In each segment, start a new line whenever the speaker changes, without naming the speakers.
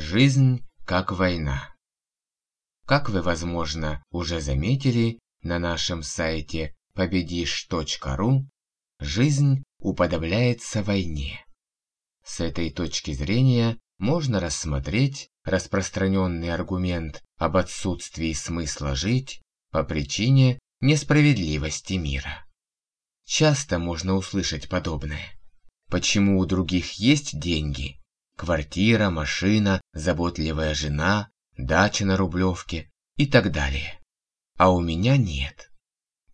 Жизнь как война. Как вы, возможно, уже заметили, на нашем сайте победишь.ру жизнь уподобляется войне. С этой точки зрения можно рассмотреть распространенный аргумент об отсутствии смысла жить по причине несправедливости мира. Часто можно услышать подобное. Почему у других есть деньги? Квартира, машина, заботливая жена, дача на Рублевке и так далее. А у меня нет.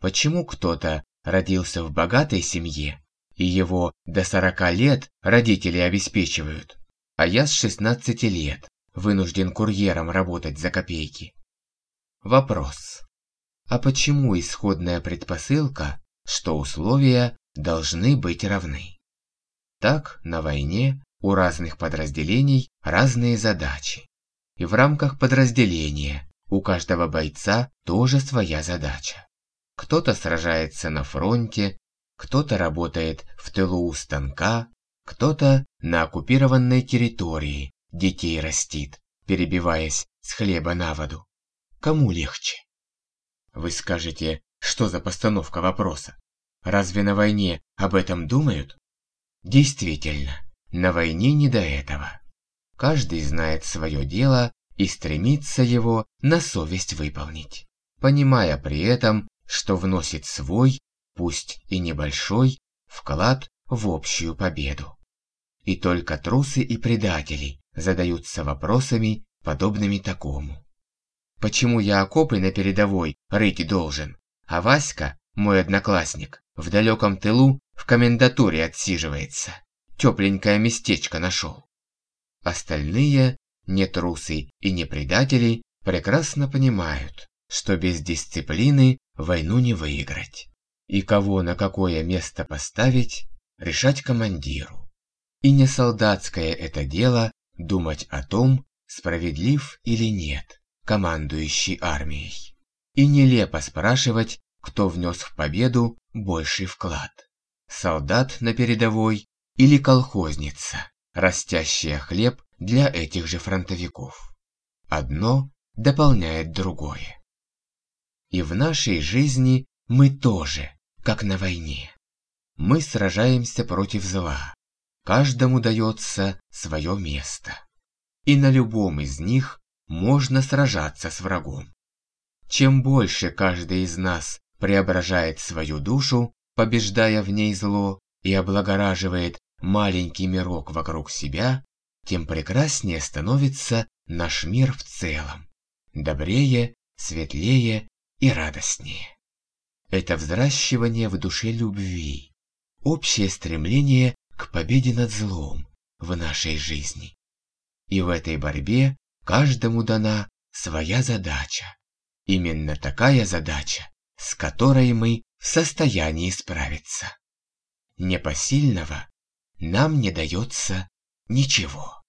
Почему кто-то родился в богатой семье, и его до 40 лет родители обеспечивают, а я с 16 лет вынужден курьером работать за копейки? Вопрос. А почему исходная предпосылка, что условия должны быть равны? Так, на войне у разных подразделений разные задачи. И в рамках подразделения у каждого бойца тоже своя задача. Кто-то сражается на фронте, кто-то работает в тылу у станка, кто-то на оккупированной территории детей растит, перебиваясь с хлеба на воду. Кому легче? Вы скажете, что за постановка вопроса? Разве на войне об этом думают? Действительно, на войне не до этого. Каждый знает свое дело и стремится его на совесть выполнить, понимая при этом, что вносит свой, пусть и небольшой, вклад в общую победу. И только трусы и предатели задаются вопросами, подобными такому. Почему я окопы на передовой рыть должен, а Васька, мой одноклассник, в далеком тылу в комендатуре отсиживается? Тепленькое местечко нашел. Остальные, не трусы и не предатели, прекрасно понимают, что без дисциплины войну не выиграть. И кого на какое место поставить, решать командиру. И не солдатское это дело думать о том, справедлив или нет командующий армией. И нелепо спрашивать, кто внес в победу больший вклад. Солдат на передовой или колхозница, растящая хлеб для этих же фронтовиков. Одно дополняет другое. И в нашей жизни мы тоже, как на войне. Мы сражаемся против зла. Каждому дается свое место. И на любом из них можно сражаться с врагом. Чем больше каждый из нас преображает свою душу, побеждая в ней зло и облагораживает маленький мирок вокруг себя, тем прекраснее становится наш мир в целом, добрее, светлее и радостнее. Это взращивание в душе любви, общее стремление к победе над злом в нашей жизни. И в этой борьбе каждому дана своя задача. Именно такая задача, с которой мы в состоянии справиться. Непосильного нам не дается ничего.